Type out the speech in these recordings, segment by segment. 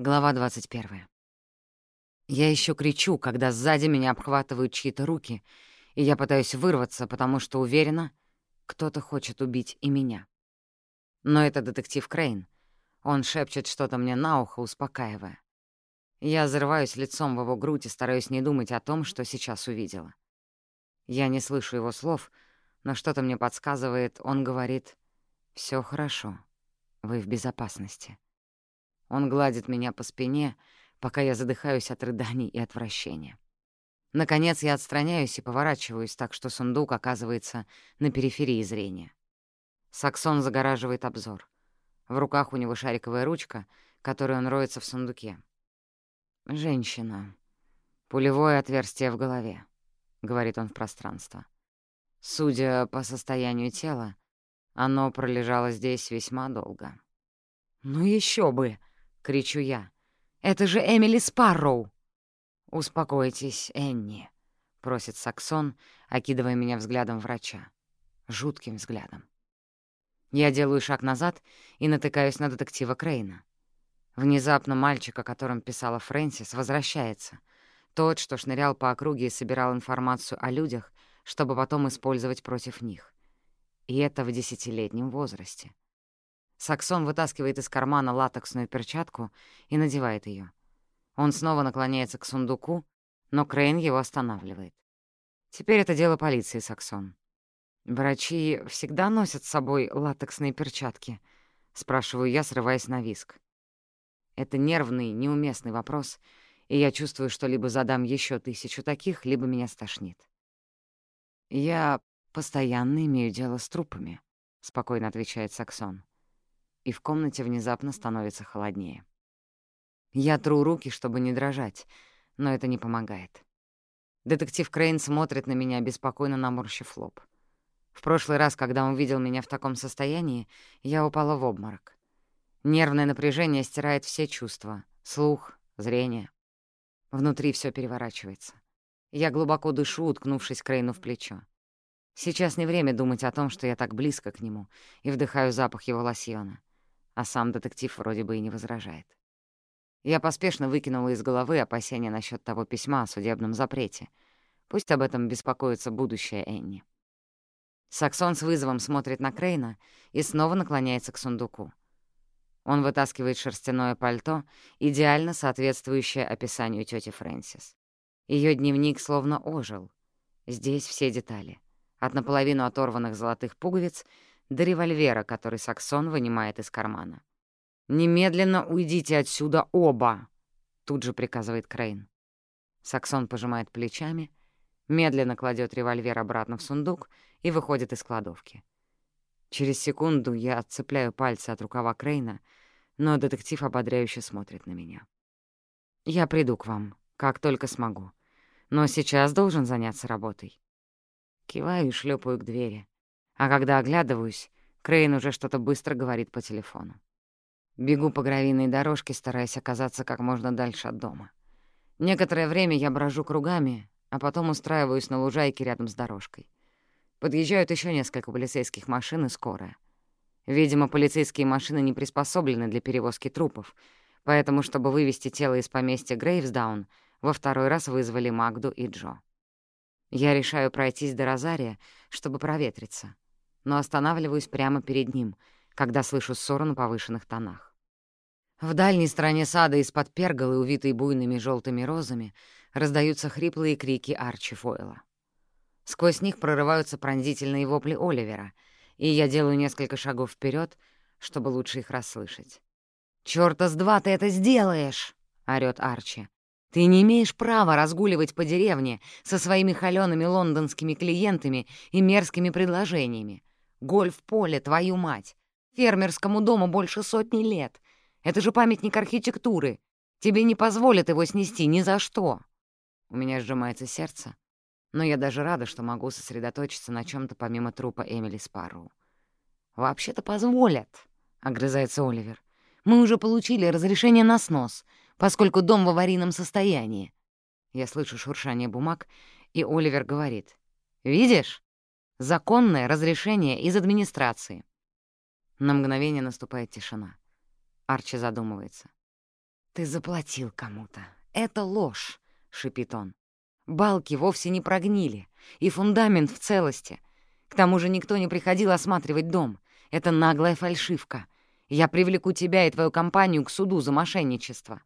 Глава 21. Я еще кричу, когда сзади меня обхватывают чьи-то руки, и я пытаюсь вырваться, потому что уверена, кто-то хочет убить и меня. Но это детектив Крейн. Он шепчет что-то мне на ухо, успокаивая. Я зарываюсь лицом в его грудь и стараюсь не думать о том, что сейчас увидела. Я не слышу его слов, но что-то мне подсказывает, он говорит «Всё хорошо, вы в безопасности». Он гладит меня по спине, пока я задыхаюсь от рыданий и отвращения. Наконец я отстраняюсь и поворачиваюсь так, что сундук оказывается на периферии зрения. Саксон загораживает обзор. В руках у него шариковая ручка, которой он роется в сундуке. «Женщина. Пулевое отверстие в голове», — говорит он в пространство. «Судя по состоянию тела, оно пролежало здесь весьма долго». «Ну еще бы!» — кричу я. «Это же Эмили Спарроу!» «Успокойтесь, Энни», — просит Саксон, окидывая меня взглядом врача. Жутким взглядом. Я делаю шаг назад и натыкаюсь на детектива Крейна. Внезапно мальчик, о котором писала Фрэнсис, возвращается. Тот, что шнырял по округе и собирал информацию о людях, чтобы потом использовать против них. И это в десятилетнем возрасте. Саксон вытаскивает из кармана латексную перчатку и надевает ее. Он снова наклоняется к сундуку, но Крейн его останавливает. Теперь это дело полиции, Саксон. «Врачи всегда носят с собой латексные перчатки?» — спрашиваю я, срываясь на виск. Это нервный, неуместный вопрос, и я чувствую, что либо задам еще тысячу таких, либо меня стошнит. «Я постоянно имею дело с трупами», — спокойно отвечает Саксон и в комнате внезапно становится холоднее. Я тру руки, чтобы не дрожать, но это не помогает. Детектив Крейн смотрит на меня, беспокойно наморщив лоб. В прошлый раз, когда он видел меня в таком состоянии, я упала в обморок. Нервное напряжение стирает все чувства — слух, зрение. Внутри все переворачивается. Я глубоко дышу, уткнувшись Крейну в плечо. Сейчас не время думать о том, что я так близко к нему, и вдыхаю запах его лосьона а сам детектив вроде бы и не возражает. Я поспешно выкинула из головы опасения насчет того письма о судебном запрете. Пусть об этом беспокоится будущее Энни. Саксон с вызовом смотрит на Крейна и снова наклоняется к сундуку. Он вытаскивает шерстяное пальто, идеально соответствующее описанию тети Фрэнсис. Ее дневник словно ожил. Здесь все детали. От наполовину оторванных золотых пуговиц до револьвера, который Саксон вынимает из кармана. «Немедленно уйдите отсюда оба!» — тут же приказывает Крейн. Саксон пожимает плечами, медленно кладет револьвер обратно в сундук и выходит из кладовки. Через секунду я отцепляю пальцы от рукава Крейна, но детектив ободряюще смотрит на меня. «Я приду к вам, как только смогу, но сейчас должен заняться работой». Киваю и шлепаю к двери. А когда оглядываюсь, Крейн уже что-то быстро говорит по телефону. Бегу по гравийной дорожке, стараясь оказаться как можно дальше от дома. Некоторое время я брожу кругами, а потом устраиваюсь на лужайке рядом с дорожкой. Подъезжают еще несколько полицейских машин и скорая. Видимо, полицейские машины не приспособлены для перевозки трупов, поэтому, чтобы вывести тело из поместья Грейвсдаун, во второй раз вызвали Магду и Джо. Я решаю пройтись до Розария, чтобы проветриться — но останавливаюсь прямо перед ним, когда слышу ссору на повышенных тонах. В дальней стороне сада из-под перголы, увитой буйными желтыми розами, раздаются хриплые крики Арчи Фойла. Сквозь них прорываются пронзительные вопли Оливера, и я делаю несколько шагов вперед, чтобы лучше их расслышать. «Чёрта с два ты это сделаешь!» — орёт Арчи. «Ты не имеешь права разгуливать по деревне со своими холёными лондонскими клиентами и мерзкими предложениями. Гольф-поле, твою мать! Фермерскому дому больше сотни лет. Это же памятник архитектуры. Тебе не позволят его снести ни за что. У меня сжимается сердце, но я даже рада, что могу сосредоточиться на чем то помимо трупа Эмили Спарроу. «Вообще-то позволят», — огрызается Оливер. «Мы уже получили разрешение на снос, поскольку дом в аварийном состоянии». Я слышу шуршание бумаг, и Оливер говорит. «Видишь? Законное разрешение из администрации. На мгновение наступает тишина. Арчи задумывается. «Ты заплатил кому-то. Это ложь», — шипит он. «Балки вовсе не прогнили, и фундамент в целости. К тому же никто не приходил осматривать дом. Это наглая фальшивка. Я привлеку тебя и твою компанию к суду за мошенничество».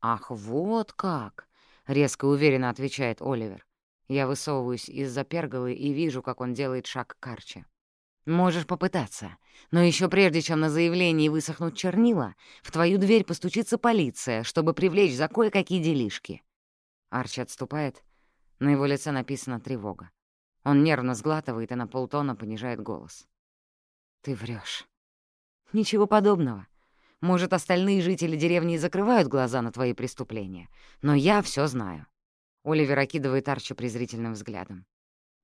«Ах, вот как!» — резко уверенно отвечает Оливер. Я высовываюсь из-за перголы и вижу, как он делает шаг к Арчи. «Можешь попытаться, но еще прежде, чем на заявлении высохнут чернила, в твою дверь постучится полиция, чтобы привлечь за кое-какие делишки». Арчи отступает. На его лице написана тревога. Он нервно сглатывает и на полтона понижает голос. «Ты врешь. «Ничего подобного. Может, остальные жители деревни закрывают глаза на твои преступления, но я все знаю». Оливер окидывает Арчи презрительным взглядом.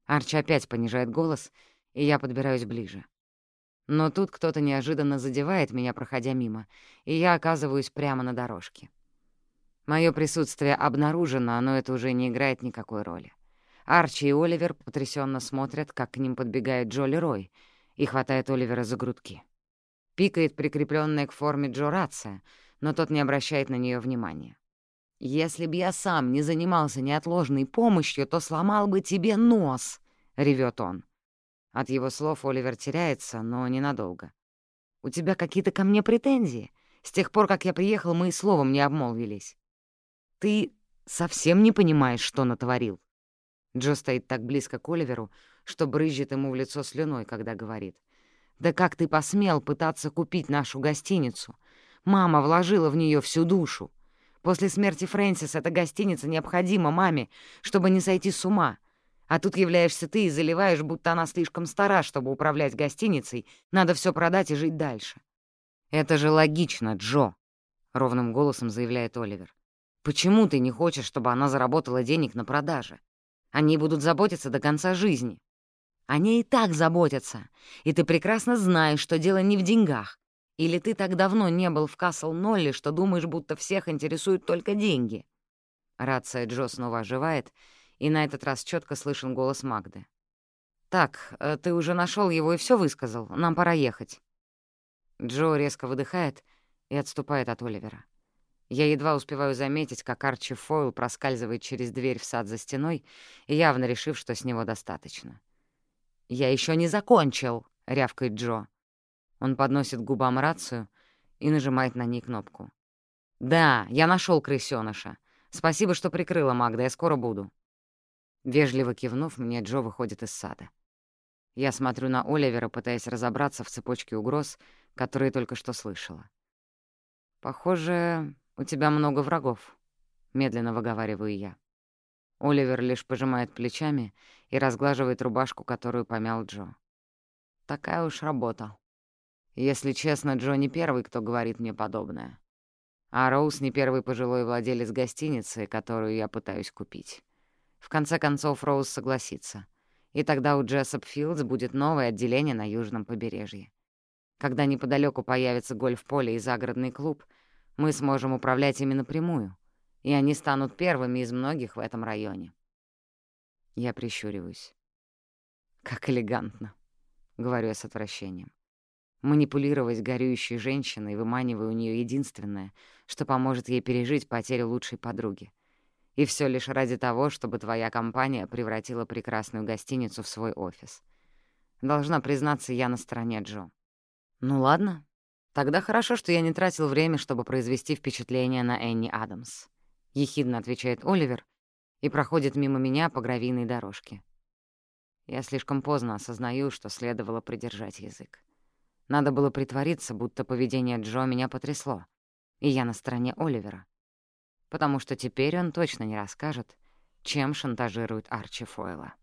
Арчи опять понижает голос, и я подбираюсь ближе. Но тут кто-то неожиданно задевает меня, проходя мимо, и я оказываюсь прямо на дорожке. Мое присутствие обнаружено, но это уже не играет никакой роли. Арчи и Оливер потрясенно смотрят, как к ним подбегает Джоли Рой и хватает Оливера за грудки. Пикает прикрепленная к форме Джо рация, но тот не обращает на нее внимания. «Если б я сам не занимался неотложной помощью, то сломал бы тебе нос!» — ревет он. От его слов Оливер теряется, но ненадолго. «У тебя какие-то ко мне претензии? С тех пор, как я приехал, мы и словом не обмолвились. Ты совсем не понимаешь, что натворил?» Джо стоит так близко к Оливеру, что брызжет ему в лицо слюной, когда говорит. «Да как ты посмел пытаться купить нашу гостиницу? Мама вложила в нее всю душу. После смерти Фрэнсис эта гостиница необходима маме, чтобы не сойти с ума. А тут являешься ты и заливаешь, будто она слишком стара, чтобы управлять гостиницей, надо все продать и жить дальше. «Это же логично, Джо», — ровным голосом заявляет Оливер. «Почему ты не хочешь, чтобы она заработала денег на продаже? Они будут заботиться до конца жизни». «Они и так заботятся, и ты прекрасно знаешь, что дело не в деньгах, или ты так давно не был в Касл-Нолле, что думаешь, будто всех интересуют только деньги?» Рация Джо снова оживает, и на этот раз четко слышен голос Магды. «Так, э, ты уже нашел его и все высказал. Нам пора ехать». Джо резко выдыхает и отступает от Оливера. Я едва успеваю заметить, как Арчи Фойл проскальзывает через дверь в сад за стеной, явно решив, что с него достаточно. «Я еще не закончил!» — рявкает Джо. Он подносит губам рацию и нажимает на ней кнопку. «Да, я нашел крысёныша. Спасибо, что прикрыла, Магда, я скоро буду». Вежливо кивнув, мне Джо выходит из сада. Я смотрю на Оливера, пытаясь разобраться в цепочке угроз, которые только что слышала. «Похоже, у тебя много врагов», — медленно выговариваю я. Оливер лишь пожимает плечами и разглаживает рубашку, которую помял Джо. «Такая уж работа». Если честно, Джо не первый, кто говорит мне подобное. А Роуз не первый пожилой владелец гостиницы, которую я пытаюсь купить. В конце концов, Роуз согласится. И тогда у Джессоп Филдс будет новое отделение на южном побережье. Когда неподалеку появится гольф-поле и загородный клуб, мы сможем управлять ими напрямую, и они станут первыми из многих в этом районе. Я прищуриваюсь. «Как элегантно», — говорю я с отвращением манипулировать горюющей женщиной, выманивая у нее единственное, что поможет ей пережить потерю лучшей подруги. И все лишь ради того, чтобы твоя компания превратила прекрасную гостиницу в свой офис. Должна признаться, я на стороне Джо. Ну ладно. Тогда хорошо, что я не тратил время, чтобы произвести впечатление на Энни Адамс. Ехидно отвечает Оливер и проходит мимо меня по гравийной дорожке. Я слишком поздно осознаю, что следовало придержать язык. Надо было притвориться, будто поведение Джо меня потрясло, и я на стороне Оливера. Потому что теперь он точно не расскажет, чем шантажирует Арчи Фойла.